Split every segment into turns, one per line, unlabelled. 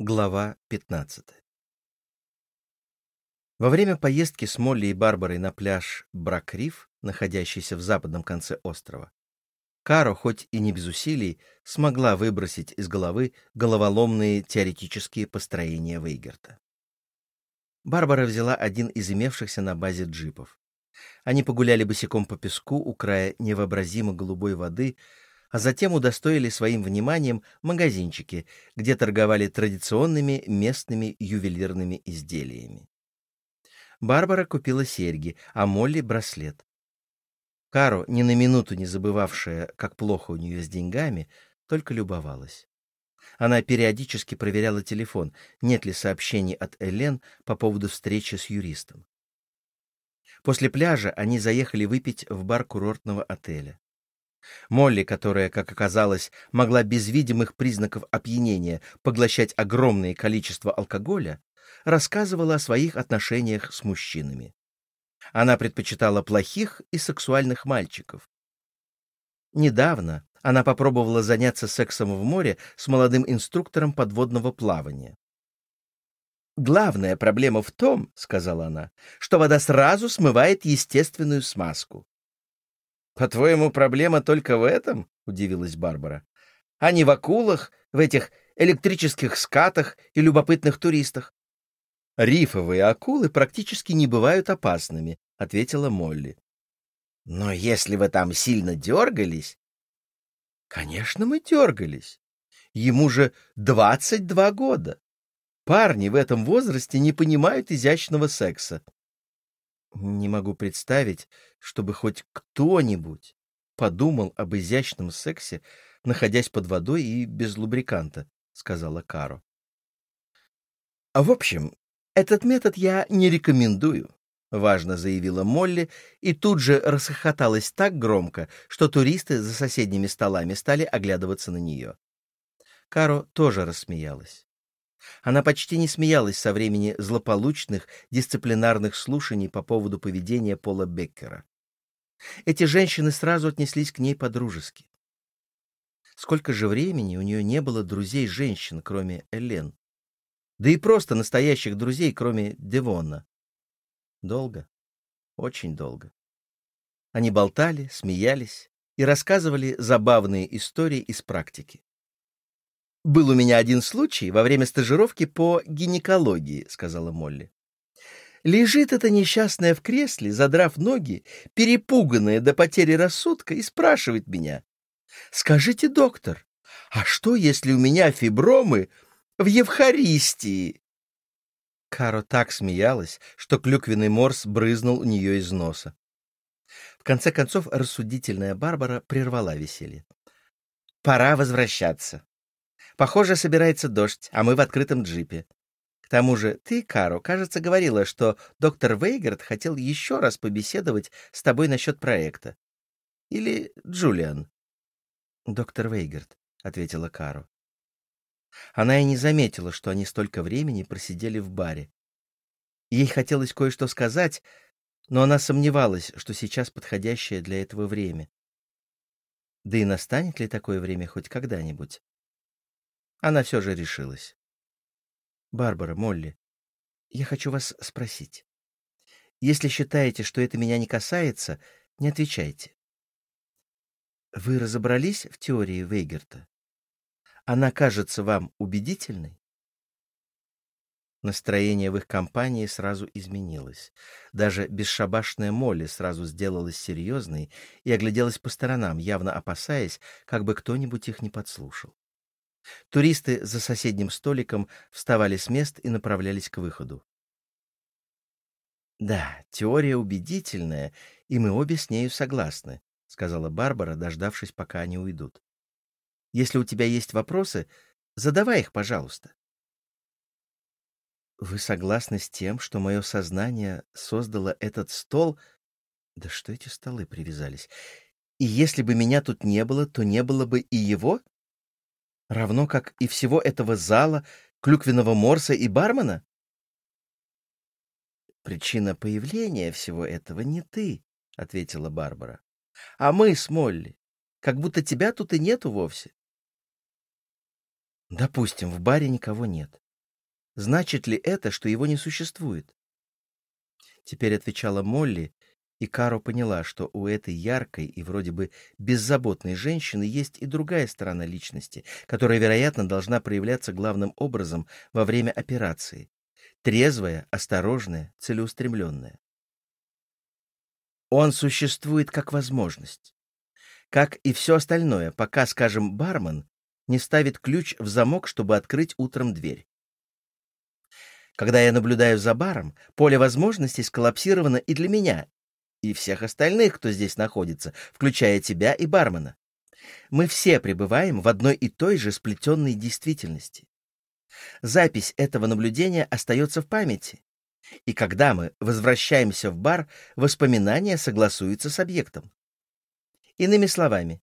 Глава 15 Во время поездки с Молли и Барбарой на пляж Брак-Риф, находящийся в западном конце острова, Каро, хоть и не без усилий, смогла выбросить из головы головоломные теоретические построения Вейгерта. Барбара взяла один из имевшихся на базе джипов. Они погуляли босиком по песку у края невообразимо голубой воды, а затем удостоили своим вниманием магазинчики, где торговали традиционными местными ювелирными изделиями. Барбара купила серьги, а Молли — браслет. Каро, ни на минуту не забывавшая, как плохо у нее с деньгами, только любовалась. Она периодически проверяла телефон, нет ли сообщений от Элен по поводу встречи с юристом. После пляжа они заехали выпить в бар курортного отеля. Молли, которая, как оказалось, могла без видимых признаков опьянения поглощать огромное количество алкоголя, рассказывала о своих отношениях с мужчинами. Она предпочитала плохих и сексуальных мальчиков. Недавно она попробовала заняться сексом в море с молодым инструктором подводного плавания. «Главная проблема в том, — сказала она, — что вода сразу смывает естественную смазку. «По-твоему, проблема только в этом?» — удивилась Барбара. «А не в акулах, в этих электрических скатах и любопытных туристах?» «Рифовые акулы практически не бывают опасными», — ответила Молли. «Но если вы там сильно дергались...» «Конечно, мы дергались. Ему же двадцать два года. Парни в этом возрасте не понимают изящного секса. Не могу представить, чтобы хоть кто-нибудь подумал об изящном сексе, находясь под водой и без лубриканта, сказала Каро. А в общем, этот метод я не рекомендую, важно заявила Молли и тут же расхохоталась так громко, что туристы за соседними столами стали оглядываться на нее. Каро тоже рассмеялась. Она почти не смеялась со времени злополучных дисциплинарных слушаний по поводу поведения Пола Беккера. Эти женщины сразу отнеслись к ней по-дружески. Сколько же времени у нее не было друзей-женщин, кроме Элен? Да и просто настоящих друзей, кроме Девонна. Долго, очень долго. Они болтали, смеялись и рассказывали забавные истории из практики. Был у меня один случай во время стажировки по гинекологии, сказала Молли. Лежит эта несчастная в кресле, задрав ноги, перепуганная до потери рассудка, и спрашивает меня: "Скажите, доктор, а что, если у меня фибромы в Евхаристии?" Каро так смеялась, что клюквенный морс брызнул у нее из носа. В конце концов рассудительная Барбара прервала веселье. Пора возвращаться. Похоже, собирается дождь, а мы в открытом джипе. К тому же ты, Каро, кажется, говорила, что доктор Вейгард хотел еще раз побеседовать с тобой насчет проекта. Или Джулиан? Доктор Вейгард, ответила Каро. Она и не заметила, что они столько времени просидели в баре. Ей хотелось кое-что сказать, но она сомневалась, что сейчас подходящее для этого время. Да и настанет ли такое время хоть когда-нибудь? Она все же решилась. «Барбара, Молли, я хочу вас спросить. Если считаете, что это меня не касается, не отвечайте. Вы разобрались в теории Вейгерта? Она кажется вам убедительной?» Настроение в их компании сразу изменилось. Даже бесшабашная Молли сразу сделалась серьезной и огляделась по сторонам, явно опасаясь, как бы кто-нибудь их не подслушал. Туристы за соседним столиком вставали с мест и направлялись к выходу. «Да, теория убедительная, и мы обе с нею согласны», — сказала Барбара, дождавшись, пока они уйдут. «Если у тебя есть вопросы, задавай их, пожалуйста». «Вы согласны с тем, что мое сознание создало этот стол...» «Да что эти столы привязались? И если бы меня тут не было, то не было бы и его?» Равно как и всего этого зала, клюквенного морса и бармена? Причина появления всего этого не ты, ответила Барбара. А мы с Молли, как будто тебя тут и нету вовсе. Допустим, в баре никого нет. значит ли это, что его не существует? Теперь отвечала Молли, и Каро поняла, что у этой яркой и вроде бы беззаботной женщины есть и другая сторона личности, которая, вероятно, должна проявляться главным образом во время операции. Трезвая, осторожная, целеустремленная. Он существует как возможность. Как и все остальное, пока, скажем, бармен не ставит ключ в замок, чтобы открыть утром дверь. Когда я наблюдаю за баром, поле возможностей сколлапсировано и для меня, и всех остальных, кто здесь находится, включая тебя и бармена. Мы все пребываем в одной и той же сплетенной действительности. Запись этого наблюдения остается в памяти. И когда мы возвращаемся в бар, воспоминания согласуются с объектом. Иными словами,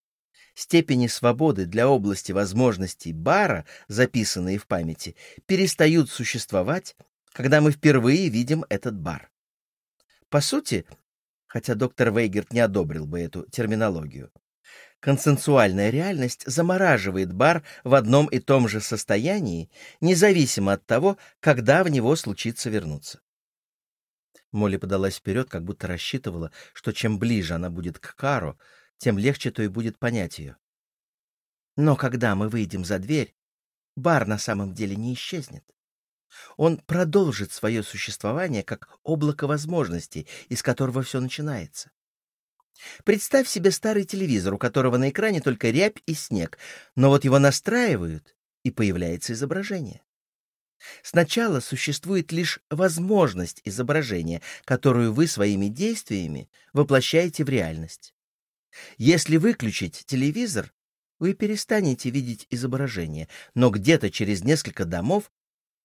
степени свободы для области возможностей бара, записанные в памяти, перестают существовать, когда мы впервые видим этот бар. По сути, хотя доктор Вейгерт не одобрил бы эту терминологию, консенсуальная реальность замораживает бар в одном и том же состоянии, независимо от того, когда в него случится вернуться. Молли подалась вперед, как будто рассчитывала, что чем ближе она будет к Кару, тем легче то и будет понять ее. Но когда мы выйдем за дверь, бар на самом деле не исчезнет. Он продолжит свое существование как облако возможностей, из которого все начинается. Представь себе старый телевизор, у которого на экране только рябь и снег, но вот его настраивают, и появляется изображение. Сначала существует лишь возможность изображения, которую вы своими действиями воплощаете в реальность. Если выключить телевизор, вы перестанете видеть изображение, но где-то через несколько домов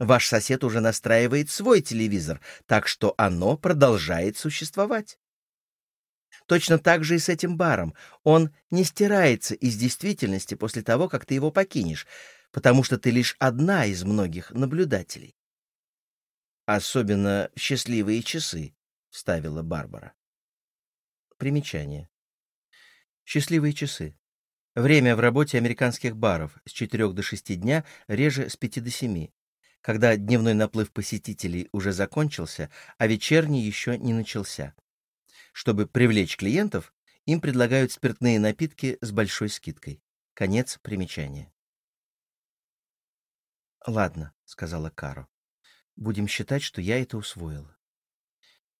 ваш сосед уже настраивает свой телевизор, так что оно продолжает существовать. Точно так же и с этим баром. Он не стирается из действительности после того, как ты его покинешь, потому что ты лишь одна из многих наблюдателей. Особенно счастливые часы, — вставила Барбара. Примечание. Счастливые часы. Время в работе американских баров с 4 до 6 дня, реже с 5 до 7, когда дневной наплыв посетителей уже закончился, а вечерний еще не начался. Чтобы привлечь клиентов, им предлагают спиртные напитки с большой скидкой. Конец примечания. «Ладно», — сказала Каро. «Будем считать, что я это усвоила».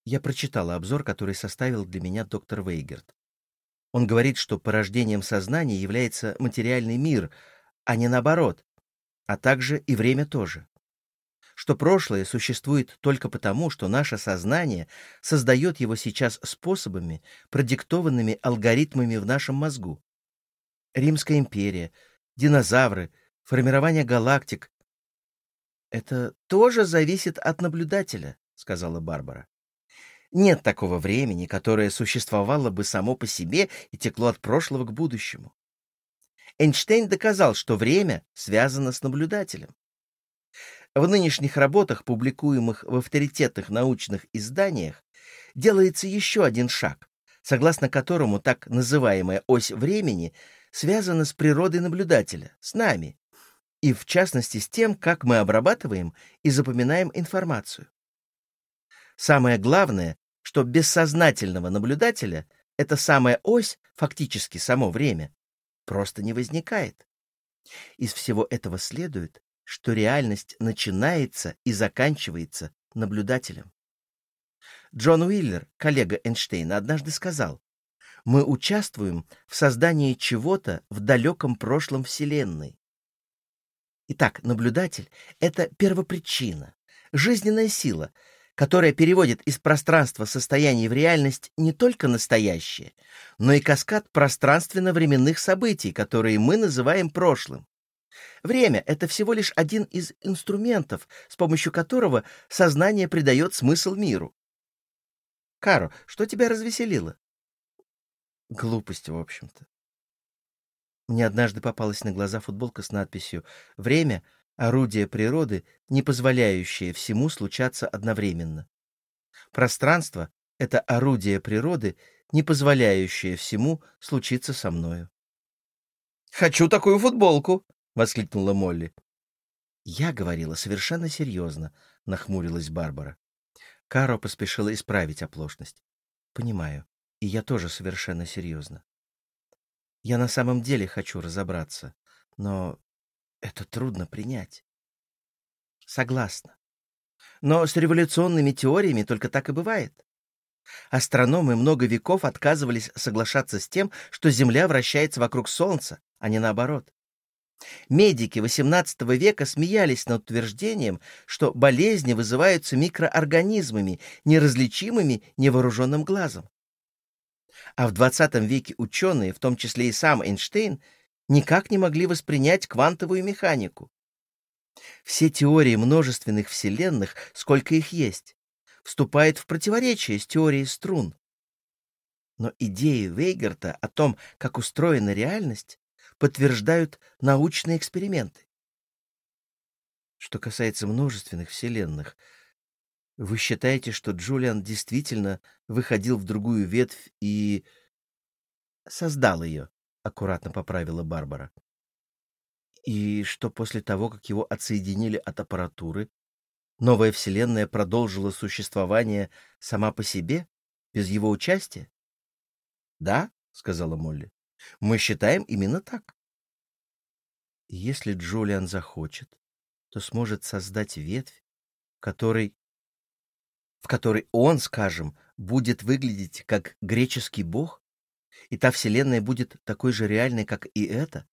Я прочитала обзор, который составил для меня доктор Вейгерт. Он говорит, что порождением сознания является материальный мир, а не наоборот, а также и время тоже. Что прошлое существует только потому, что наше сознание создает его сейчас способами, продиктованными алгоритмами в нашем мозгу. Римская империя, динозавры, формирование галактик — это тоже зависит от наблюдателя, — сказала Барбара. Нет такого времени, которое существовало бы само по себе и текло от прошлого к будущему. Эйнштейн доказал, что время связано с наблюдателем. В нынешних работах, публикуемых в авторитетных научных изданиях, делается еще один шаг, согласно которому так называемая ось времени связана с природой наблюдателя, с нами, и в частности с тем, как мы обрабатываем и запоминаем информацию. Самое главное, что бессознательного наблюдателя эта самая ось, фактически само время, просто не возникает. Из всего этого следует, что реальность начинается и заканчивается наблюдателем. Джон Уиллер, коллега Эйнштейна, однажды сказал, «Мы участвуем в создании чего-то в далеком прошлом Вселенной». Итак, наблюдатель — это первопричина, жизненная сила — которая переводит из пространства состояний в реальность не только настоящее, но и каскад пространственно-временных событий, которые мы называем прошлым. Время — это всего лишь один из инструментов, с помощью которого сознание придает смысл миру. Каро, что тебя развеселило? Глупость, в общем-то. Мне однажды попалась на глаза футболка с надписью «Время — орудие природы, не позволяющее всему случаться одновременно. Пространство — это орудие природы, не позволяющее всему случиться со мною. «Хочу такую футболку!» — воскликнула Молли. Я говорила совершенно серьезно, нахмурилась Барбара. Каро поспешила исправить оплошность. Понимаю, и я тоже совершенно серьезно. Я на самом деле хочу разобраться, но это трудно принять. Согласна. Но с революционными теориями только так и бывает. Астрономы много веков отказывались соглашаться с тем, что Земля вращается вокруг Солнца, а не наоборот. Медики XVIII века смеялись над утверждением, что болезни вызываются микроорганизмами, неразличимыми невооруженным глазом. А в XX веке ученые, в том числе и сам Эйнштейн, никак не могли воспринять квантовую механику. Все теории множественных вселенных, сколько их есть, вступают в противоречие с теорией струн. Но идеи Вейгарта о том, как устроена реальность, подтверждают научные эксперименты. Что касается множественных вселенных, вы считаете, что Джулиан действительно выходил в другую ветвь и создал ее, аккуратно поправила Барбара. И что после того, как его отсоединили от аппаратуры, новая вселенная продолжила существование сама по себе, без его участия? Да, сказала Молли. Мы считаем именно так. Если Джулиан захочет, то сможет создать ветвь, которой, в которой он, скажем, будет выглядеть как греческий бог, и та вселенная будет такой же реальной, как и эта?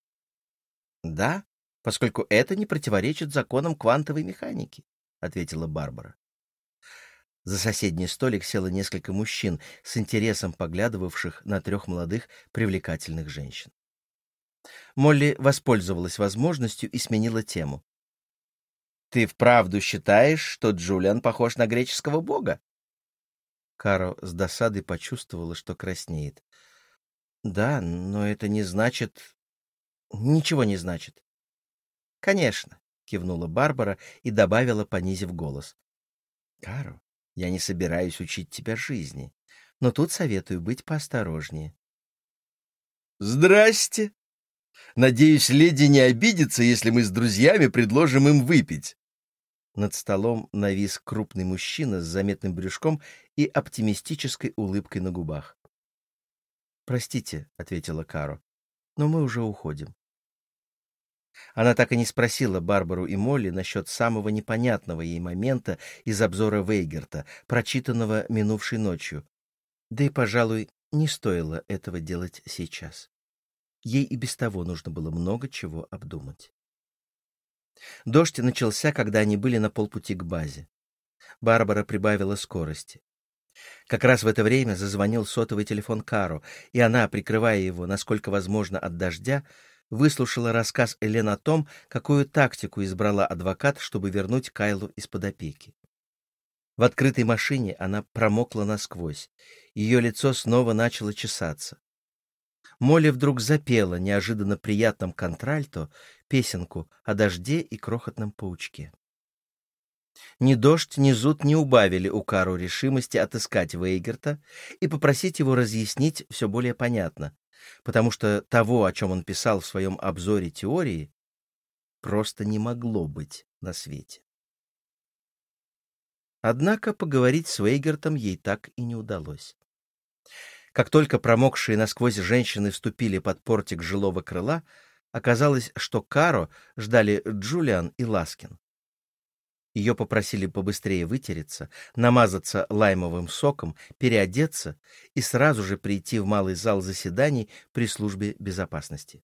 Да, поскольку это не противоречит законам квантовой механики, ответила Барбара. За соседний столик село несколько мужчин, с интересом поглядывавших на трех молодых привлекательных женщин. Молли воспользовалась возможностью и сменила тему. «Ты вправду считаешь, что Джулиан похож на греческого бога?» Каро с досадой почувствовала, что краснеет. «Да, но это не значит...» «Ничего не значит». «Конечно», — кивнула Барбара и добавила, понизив голос. «Каро, я не собираюсь учить тебя жизни, но тут советую быть поосторожнее. «Здрасте! Надеюсь, леди не обидится, если мы с друзьями предложим им выпить». Над столом навис крупный мужчина с заметным брюшком и оптимистической улыбкой на губах. «Простите», — ответила Каро, — «но мы уже уходим». Она так и не спросила Барбару и Молли насчет самого непонятного ей момента из обзора Вейгерта, прочитанного минувшей ночью. Да и, пожалуй, не стоило этого делать сейчас. Ей и без того нужно было много чего обдумать. Дождь начался, когда они были на полпути к базе. Барбара прибавила скорости. Как раз в это время зазвонил сотовый телефон Каро, и она, прикрывая его, насколько возможно, от дождя, выслушала рассказ Элен о том, какую тактику избрала адвокат, чтобы вернуть Кайлу из-под опеки. В открытой машине она промокла насквозь. Ее лицо снова начало чесаться. Молли вдруг запела неожиданно приятным контральто песенку о дожде и крохотном паучке. Ни дождь, ни зуд не убавили у Кару решимости отыскать Вейгерта и попросить его разъяснить все более понятно, потому что того, о чем он писал в своем обзоре теории, просто не могло быть на свете. Однако поговорить с Вейгертом ей так и не удалось. Как только промокшие насквозь женщины вступили под портик жилого крыла, оказалось, что Каро ждали Джулиан и Ласкин. Ее попросили побыстрее вытереться, намазаться лаймовым соком, переодеться и сразу же прийти в малый зал заседаний при службе безопасности.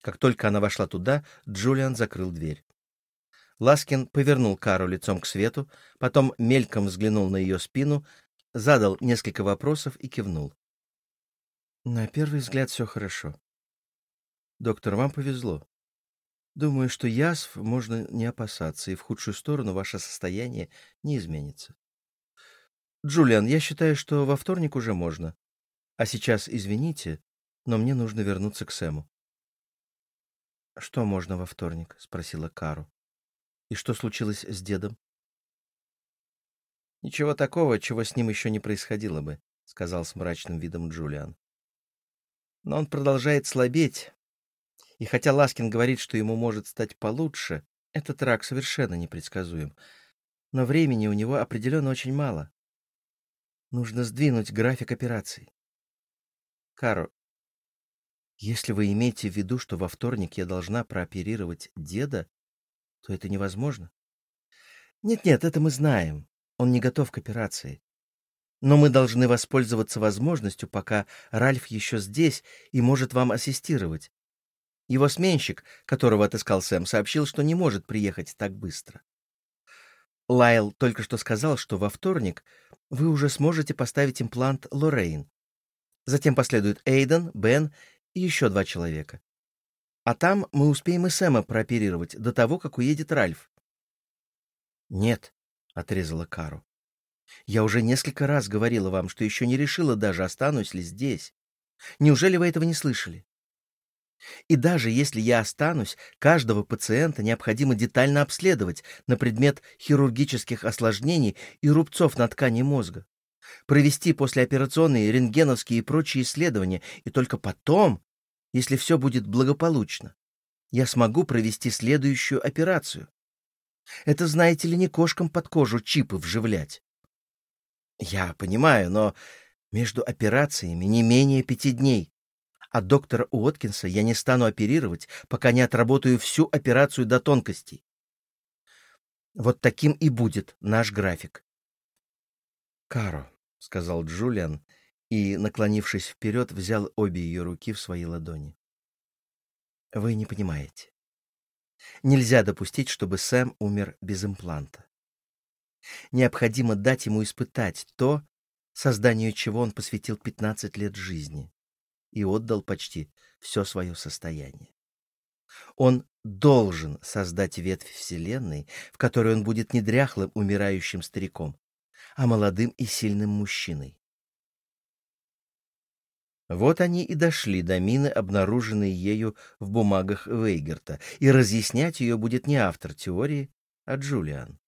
Как только она вошла туда, Джулиан закрыл дверь. Ласкин повернул Кару лицом к свету, потом мельком взглянул на ее спину, задал несколько вопросов и кивнул. На первый взгляд все хорошо. Доктор, вам повезло. Думаю, что язв можно не опасаться, и в худшую сторону ваше состояние не изменится. Джулиан, я считаю, что во вторник уже можно. А сейчас извините, но мне нужно вернуться к Сэму. Что можно во вторник? спросила Кару. И что случилось с дедом? Ничего такого, чего с ним еще не происходило бы, сказал с мрачным видом Джулиан. Но он продолжает слабеть, и хотя Ласкин говорит, что ему может стать получше, Этот рак совершенно непредсказуем, но времени у него определенно очень мало. Нужно сдвинуть график операций. Каро, если вы имеете в виду, что во вторник я должна прооперировать деда, то это невозможно. Нет-нет, это мы знаем. Он не готов к операции. Но мы должны воспользоваться возможностью, пока Ральф еще здесь и может вам ассистировать. Его сменщик, которого отыскал Сэм, сообщил, что не может приехать так быстро. Лайл только что сказал, что во вторник вы уже сможете поставить имплант Лоррейн. Затем последуют Эйден, Бен и еще два человека. А там мы успеем и Сэма прооперировать до того, как уедет Ральф. «Нет», — отрезала Кару. «Я уже несколько раз говорила вам, что еще не решила даже, останусь ли здесь. Неужели вы этого не слышали? И даже если я останусь, каждого пациента необходимо детально обследовать на предмет хирургических осложнений и рубцов на ткани мозга, провести послеоперационные рентгеновские и прочие исследования, и только потом, если все будет благополучно, я смогу провести следующую операцию. Это, знаете ли, не кошкам под кожу чипы вживлять. Я понимаю, но между операциями не менее пяти дней. А доктора Уоткинса я не стану оперировать, пока не отработаю всю операцию до тонкостей. Вот таким и будет наш график. «Каро», — сказал Джулиан, и, наклонившись вперед, взял обе ее руки в свои ладони. «Вы не понимаете. Нельзя допустить, чтобы Сэм умер без импланта. Необходимо дать ему испытать то, созданию чего он посвятил 15 лет жизни и отдал почти все свое состояние. Он должен создать ветвь Вселенной, в которой он будет не дряхлым умирающим стариком, а молодым и сильным мужчиной. Вот они и дошли до мины, обнаруженной ею в бумагах Вейгерта, и разъяснять ее будет не автор теории, а Джулиан.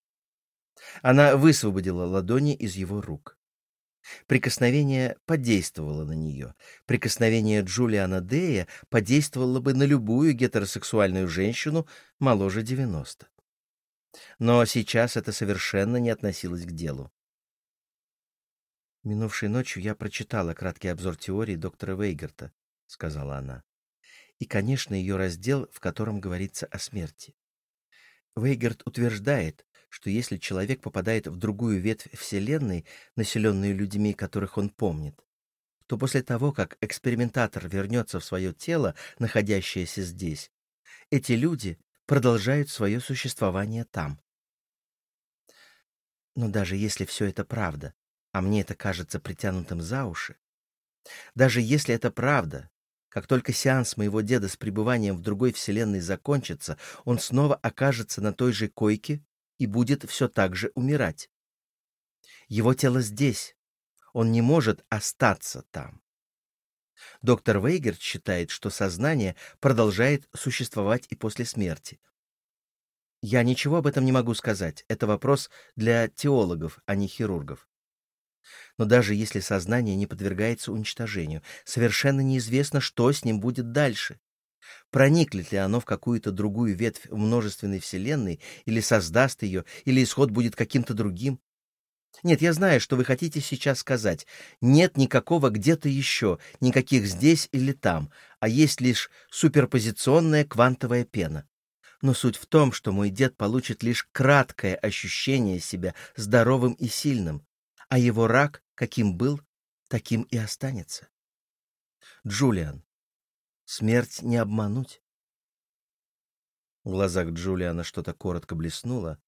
Она высвободила ладони из его рук. Прикосновение подействовало на нее. Прикосновение Джулиана Дея подействовало бы на любую гетеросексуальную женщину моложе 90. Но сейчас это совершенно не относилось к делу. «Минувшей ночью я прочитала краткий обзор теории доктора Вейгарта», — сказала она. «И, конечно, ее раздел, в котором говорится о смерти. Вейгард утверждает, что если человек попадает в другую ветвь Вселенной, населенную людьми, которых он помнит, то после того, как экспериментатор вернется в свое тело, находящееся здесь, эти люди продолжают свое существование там. Но даже если все это правда, а мне это кажется притянутым за уши. Даже если это правда, как только сеанс моего деда с пребыванием в другой вселенной закончится, он снова окажется на той же койке и будет все так же умирать. Его тело здесь. Он не может остаться там. Доктор Вейгерт считает, что сознание продолжает существовать и после смерти. Я ничего об этом не могу сказать. Это вопрос для теологов, а не хирургов. Но даже если сознание не подвергается уничтожению, совершенно неизвестно, что с ним будет дальше. Проникнет ли оно в какую-то другую ветвь множественной вселенной, или создаст ее, или исход будет каким-то другим? Нет, я знаю, что вы хотите сейчас сказать. Нет никакого где-то еще, никаких здесь или там, а есть лишь суперпозиционная квантовая пена. Но суть в том, что мой дед получит лишь краткое ощущение себя здоровым и сильным, а его рак, каким был, таким и останется. Джулиан, смерть не обмануть. В глазах Джулиана что-то коротко блеснуло,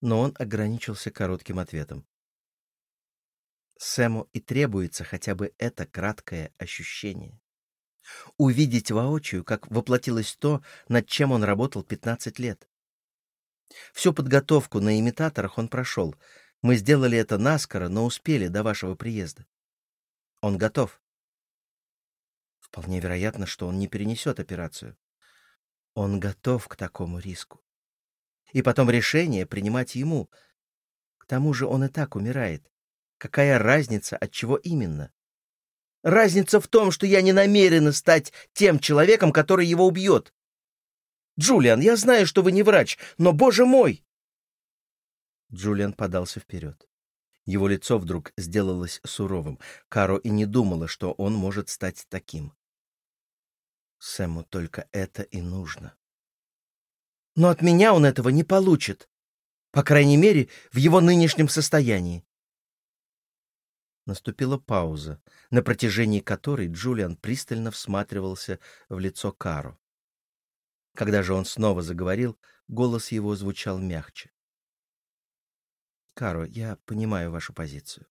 но он ограничился коротким ответом. Сэму и требуется хотя бы это краткое ощущение. Увидеть воочию, как воплотилось то, над чем он работал 15 лет. Всю подготовку на имитаторах он прошел — мы сделали это наскоро, но успели до вашего приезда. Он готов. Вполне вероятно, что он не перенесет операцию. Он готов к такому риску. И потом решение принимать ему. К тому же он и так умирает. Какая разница, от чего именно? Разница в том, что я не намерена стать тем человеком, который его убьет. Джулиан, я знаю, что вы не врач, но, боже мой!» Джулиан подался вперед. Его лицо вдруг сделалось суровым. Каро и не думала, что он может стать таким. Сэму только это и нужно. Но от меня он этого не получит. По крайней мере, в его нынешнем состоянии. Наступила пауза, на протяжении которой Джулиан пристально всматривался в лицо Каро. Когда же он снова заговорил, голос его звучал мягче. «Каро, я понимаю вашу позицию.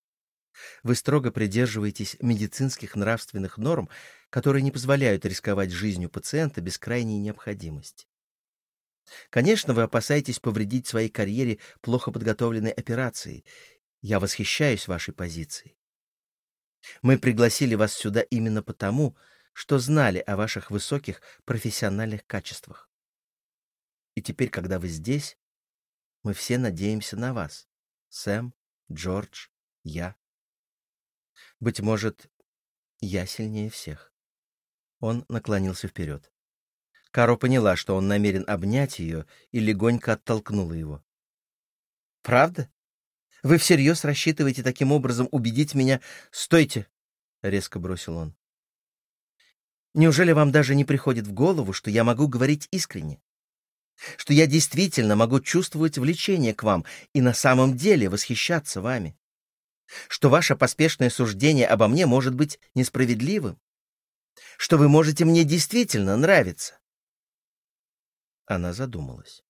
Вы строго придерживаетесь медицинских нравственных норм, которые не позволяют рисковать жизнью пациента без крайней необходимости. Конечно, вы опасаетесь повредить своей карьере плохо подготовленной операцией. Я восхищаюсь вашей позицией. Мы пригласили вас сюда именно потому, что знали о ваших высоких профессиональных качествах. И теперь, когда вы здесь, мы все надеемся на вас. Сэм, Джордж, я. Быть может, я сильнее всех. Он наклонился вперед. Каро поняла, что он намерен обнять ее, и легонько оттолкнула его. «Правда? Вы всерьез рассчитываете таким образом убедить меня? Стойте!» — резко бросил он. «Неужели вам даже не приходит в голову, что я могу говорить искренне? Что я действительно могу чувствовать влечение к вам и на самом деле восхищаться вами? Что ваше поспешное суждение обо мне может быть несправедливым? Что вы можете мне действительно нравиться?» Она задумалась.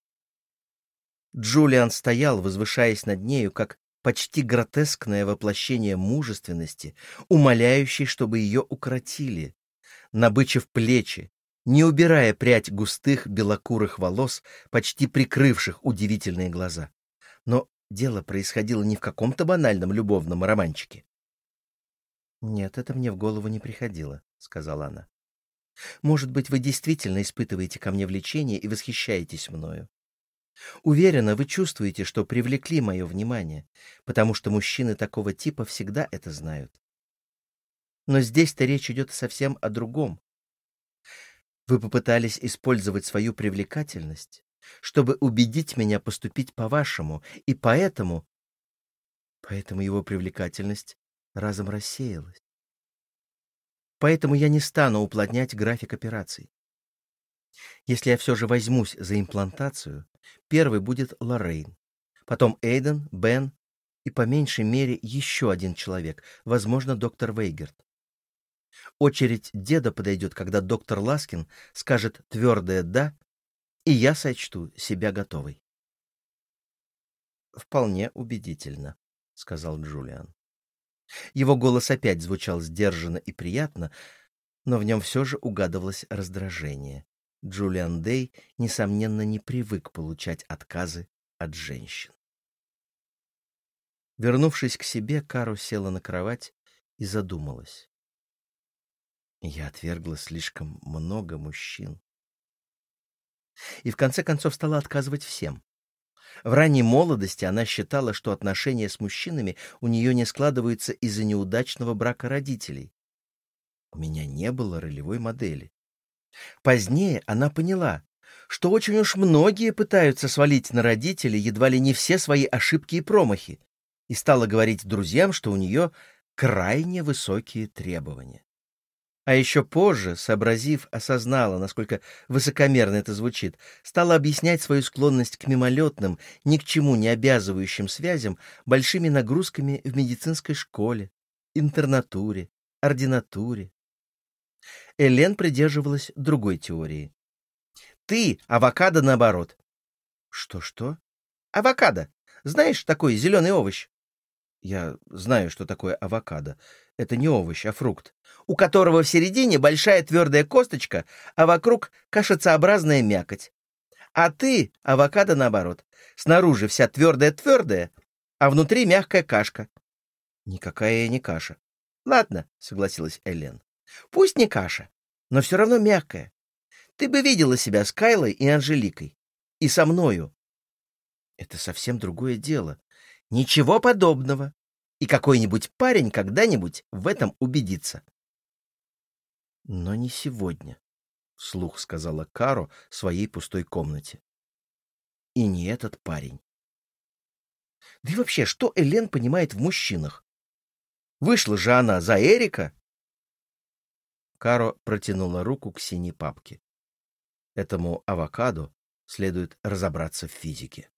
Джулиан стоял, возвышаясь над нею, как почти гротескное воплощение мужественности, умоляющей, чтобы ее укротили, набычив плечи, не убирая прядь густых белокурых волос, почти прикрывших удивительные глаза. Но дело происходило не в каком-то банальном любовном романчике. «Нет, это мне в голову не приходило», — сказала она. «Может быть, вы действительно испытываете ко мне влечение и восхищаетесь мною. Уверена, вы чувствуете, что привлекли мое внимание, потому что мужчины такого типа всегда это знают. Но здесь-то речь идет совсем о другом. Вы попытались использовать свою привлекательность, чтобы убедить меня поступить по-вашему, и поэтому... Поэтому его привлекательность разом рассеялась. Поэтому я не стану уплотнять график операций. Если я все же возьмусь за имплантацию, первый будет Лоррейн, потом Эйден, Бен и по меньшей мере еще один человек, возможно, доктор Вейгерт. Очередь деда подойдет, когда доктор Ласкин скажет твердое «да», и я сочту себя готовой. «Вполне убедительно», — сказал Джулиан. Его голос опять звучал сдержанно и приятно, но в нем все же угадывалось раздражение. Джулиан Дей, несомненно, не привык получать отказы от женщин. Вернувшись к себе, Кару села на кровать и задумалась. Я отвергла слишком много мужчин. И в конце концов стала отказывать всем. В ранней молодости она считала, что отношения с мужчинами у нее не складываются из-за неудачного брака родителей. У меня не было ролевой модели. Позднее она поняла, что очень уж многие пытаются свалить на родителей едва ли не все свои ошибки и промахи, и стала говорить друзьям, что у нее крайне высокие требования. А еще позже, сообразив, осознала, насколько высокомерно это звучит, стала объяснять свою склонность к мимолетным, ни к чему не обязывающим связям большими нагрузками в медицинской школе, интернатуре, ординатуре. Элен придерживалась другой теории. «Ты — авокадо наоборот». «Что-что?» «Авокадо. Знаешь, такой зеленый овощ?» «Я знаю, что такое авокадо. Это не овощ, а фрукт, у которого в середине большая твердая косточка, а вокруг кашицеобразная мякоть. А ты, авокадо, наоборот. Снаружи вся твердая-твердая, а внутри мягкая кашка. Никакая я не каша. Ладно, согласилась Элен. Пусть не каша, но все равно мягкая. Ты бы видела себя с Кайлой и Анжеликой. И со мною. Это совсем другое дело. Ничего подобного и какой-нибудь парень когда-нибудь в этом убедится. Но не сегодня. вслух сказала Каро своей пустой комнате. И не этот парень. Да и вообще, что Элен понимает в мужчинах? Вышла же она за Эрика. Каро протянула руку к синей папке. Этому авокадо следует разобраться в физике.